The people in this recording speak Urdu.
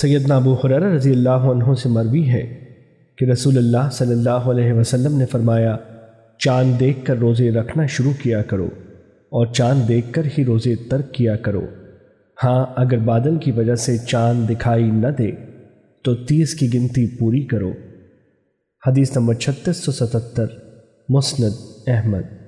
سیدنا ابو حرر رضی اللہ عنہ سے مروی ہے کہ رسول اللہ صلی اللہ علیہ وسلم نے فرمایا، چاند دیکھ کر روزے رکھنا شروع کیا کرو اور چاند دیکھ کر ہی روزے ترک کیا کرو۔ ہاں اگر بادل کی وجہ سے چاند دکھائی نہ دے تو تیس کی گنتی پوری کرو۔ حدیث نمبر چھتیس سو ستتر، مسند احمد۔